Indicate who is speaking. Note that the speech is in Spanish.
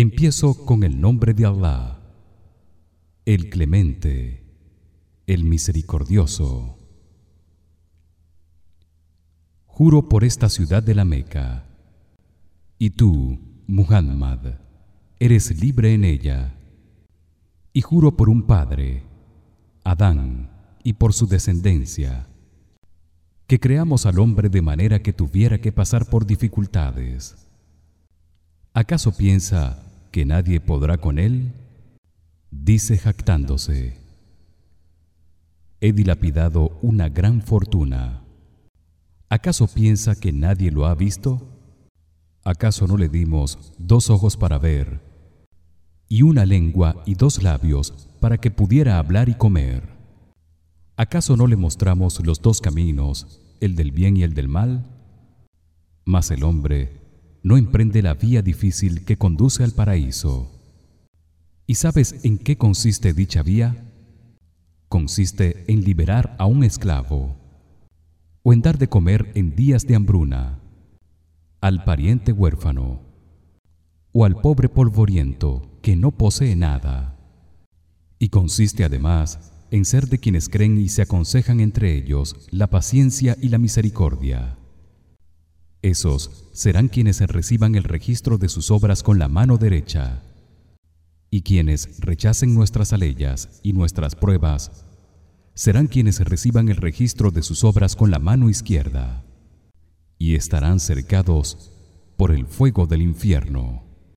Speaker 1: Empiezo con el nombre de Allah, el Clemente, el Misericordioso. Juro por esta ciudad de la Meca, y tú, Muhammad, eres libre en ella. Y juro por un padre, Adán, y por su descendencia, que creamos al hombre de manera que tuviera que pasar por dificultades. ¿Acaso piensa que nadie podrá con él? Dice jactándose: He dilapidado una gran fortuna. ¿Acaso piensa que nadie lo ha visto? ¿Acaso no le dimos dos ojos para ver y una lengua y dos labios para que pudiera hablar y comer? ¿Acaso no le mostramos los dos caminos, el del bien y el del mal? Mas el hombre no emprende la vía difícil que conduce al paraíso. ¿Y sabes en qué consiste dicha vía? Consiste en liberar a un esclavo o en dar de comer en días de hambruna al pariente huérfano o al pobre polvoriento que no posee nada. Y consiste además en ser de quienes creen y se aconsejan entre ellos la paciencia y la misericordia. Esos serán quienes reciban el registro de sus obras con la mano derecha. Y quienes rechacen nuestras aleyas y nuestras pruebas serán quienes reciban el registro de sus obras con la mano izquierda y estarán cercados por el fuego del infierno.